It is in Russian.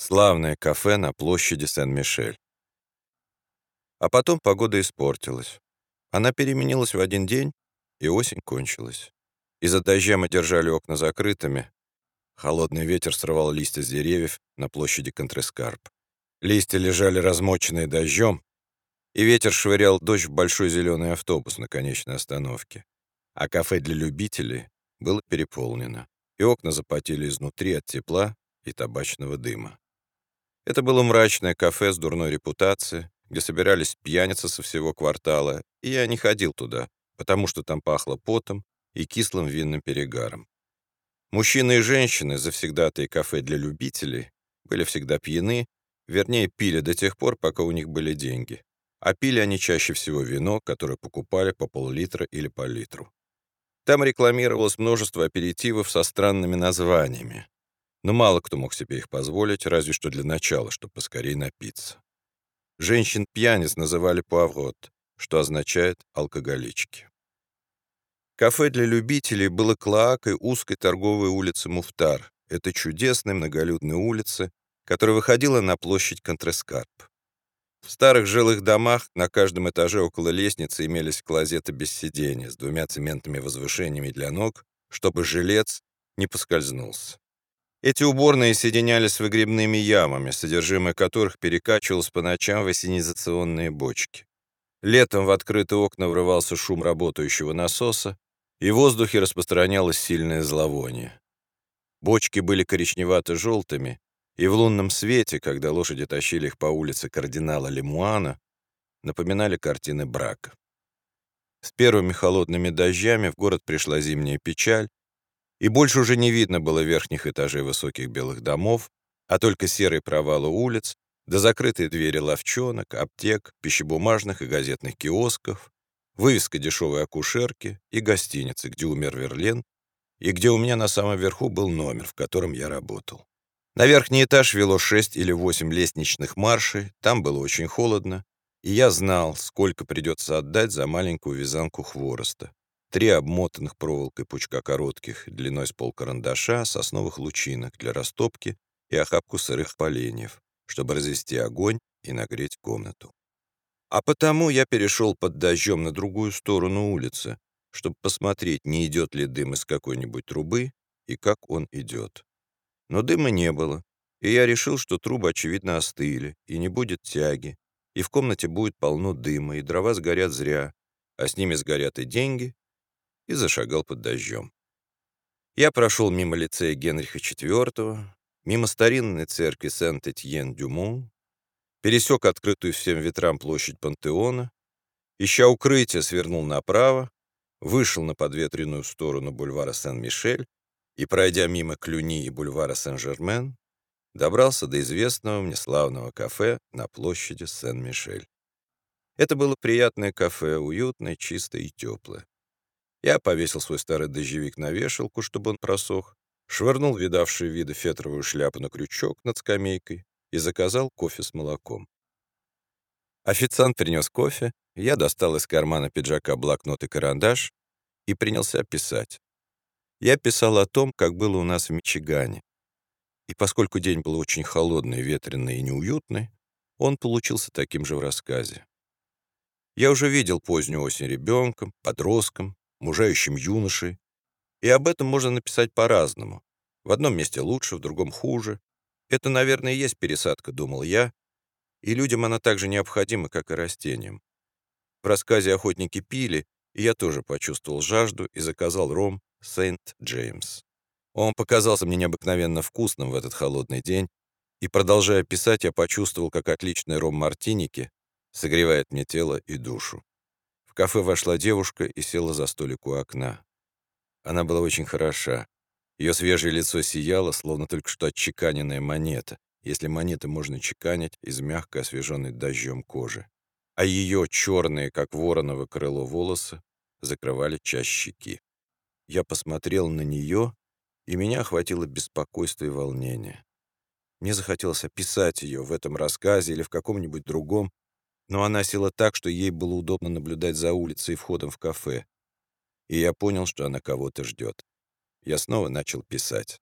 Славное кафе на площади Сен-Мишель. А потом погода испортилась. Она переменилась в один день, и осень кончилась. Из-за дождя мы держали окна закрытыми. Холодный ветер срывал листья с деревьев на площади Контрескарп. Листья лежали размоченные дождем, и ветер швырял дождь в большой зеленый автобус на конечной остановке. А кафе для любителей было переполнено, и окна запотели изнутри от тепла и табачного дыма. Это было мрачное кафе с дурной репутацией, где собирались пьяницы со всего квартала, и я не ходил туда, потому что там пахло потом и кислым винным перегаром. Мужчины и женщины, завсегдатые кафе для любителей, были всегда пьяны, вернее, пили до тех пор, пока у них были деньги. А пили они чаще всего вино, которое покупали по пол-литра или по литру. Там рекламировалось множество аперитивов со странными названиями но мало кто мог себе их позволить, разве что для начала, чтобы поскорее напиться. Женщин-пьяниц называли пуаврот, что означает «алкоголички». Кафе для любителей было клоакой узкой торговой улицы Муфтар. Это чудесная многолюдная улица, которая выходила на площадь Контрескарп. В старых жилых домах на каждом этаже около лестницы имелись клозеты без сидения с двумя цементными возвышениями для ног, чтобы жилец не поскользнулся. Эти уборные соединялись с выгребными ямами, содержимое которых перекачивалось по ночам в ассенизационные бочки. Летом в открытые окна врывался шум работающего насоса, и в воздухе распространялось сильное зловоние. Бочки были коричневато-желтыми, и в лунном свете, когда лошади тащили их по улице кардинала Лемуана, напоминали картины брака. С первыми холодными дождями в город пришла зимняя печаль, и больше уже не видно было верхних этажей высоких белых домов, а только серые провалы улиц, да закрытые двери ловчонок, аптек, пищебумажных и газетных киосков, вывеска дешевой акушерки и гостиницы, где умер Верлен, и где у меня на самом верху был номер, в котором я работал. На верхний этаж вело шесть или восемь лестничных маршей, там было очень холодно, и я знал, сколько придется отдать за маленькую вязанку хвороста три обмотанных проволокой пучка коротких, длиной с полкарандаша, сосновых лучинок для растопки и охапку сырых поленьев, чтобы развести огонь и нагреть комнату. А потому я перешел под дождем на другую сторону улицы, чтобы посмотреть, не идет ли дым из какой-нибудь трубы и как он идет. Но дыма не было, и я решил, что трубы, очевидно, остыли, и не будет тяги, и в комнате будет полно дыма, и дрова сгорят зря, а с ними сгорят и деньги, и зашагал под дождем. Я прошел мимо лицея Генриха IV, мимо старинной церкви Сент-Этьен-Дюмон, пересек открытую всем ветрам площадь Пантеона, ища укрытие, свернул направо, вышел на подветренную сторону бульвара Сен-Мишель и, пройдя мимо Клюни и бульвара Сен-Жермен, добрался до известного мне славного кафе на площади Сен-Мишель. Это было приятное кафе, уютное, чистое и теплое. Я повесил свой старый дождевик на вешалку, чтобы он просох, швырнул видавшие виды фетровую шляпу на крючок над скамейкой и заказал кофе с молоком. Официант принес кофе, я достал из кармана пиджака блокнот и карандаш и принялся писать. Я писал о том, как было у нас в Мичигане. И поскольку день был очень холодный, ветреный и неуютный, он получился таким же в рассказе. Я уже видел позднюю осень ребенком, подростком, мужающим юношей. И об этом можно написать по-разному. В одном месте лучше, в другом хуже. Это, наверное, и есть пересадка, думал я, и людям она так же необходима, как и растениям. В рассказе «Охотники пили» и я тоже почувствовал жажду и заказал ром «Сент-Джеймс». Он показался мне необыкновенно вкусным в этот холодный день, и, продолжая писать, я почувствовал, как отличный ром Мартиники согревает мне тело и душу кафе вошла девушка и села за столик у окна. Она была очень хороша. Ее свежее лицо сияло, словно только что отчеканенная монета, если монеты можно чеканить из мягко освеженной дождем кожи. А ее черные, как вороново крыло, волосы закрывали часть щеки. Я посмотрел на нее, и меня охватило беспокойство и волнение. Мне захотелось описать ее в этом рассказе или в каком-нибудь другом, но она села так, что ей было удобно наблюдать за улицей и входом в кафе. И я понял, что она кого-то ждет. Я снова начал писать.